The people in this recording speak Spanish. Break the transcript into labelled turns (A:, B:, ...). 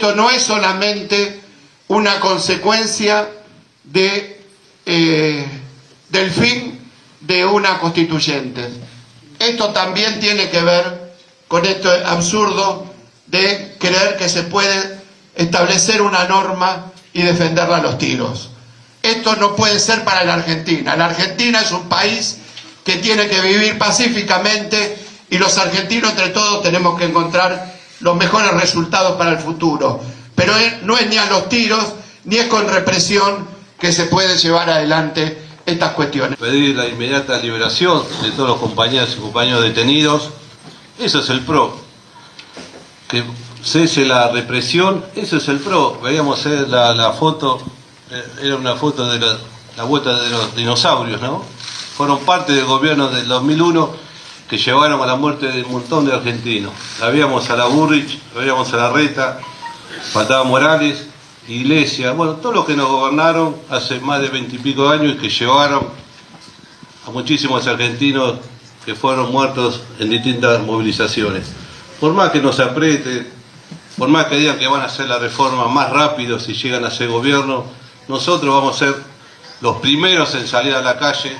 A: esto no es solamente una consecuencia eh, del fin de una constituyente. Esto también tiene que ver con esto absurdo de creer que se puede establecer una norma y defenderla a los tiros. Esto no puede ser para la Argentina. La Argentina es un país que tiene que vivir pacíficamente y los argentinos entre todos tenemos que encontrar los mejores resultados para el futuro. Pero no es ni a los tiros ni es con represión que se puede llevar adelante estas cuestiones.
B: Pedir la inmediata liberación de todos los compañeros y compañeros detenidos, eso es el PRO. Que cese la represión, eso es el PRO. Veíamos eh, la, la foto, eh, era una foto de la, la vuelta de los dinosaurios, ¿no? Fueron parte del gobierno del 2001 que llevaron a la muerte de un montón de argentinos. La veíamos a la Burrich, la veíamos a la Reta, faltaba Morales, Iglesia, bueno, todos los que nos gobernaron hace más de veintipico años y que llevaron a muchísimos argentinos que fueron muertos en distintas movilizaciones. Por más que nos apriete, por más que digan que van a hacer la reforma más rápido si llegan a ser gobierno, nosotros vamos a ser los primeros en salir a la calle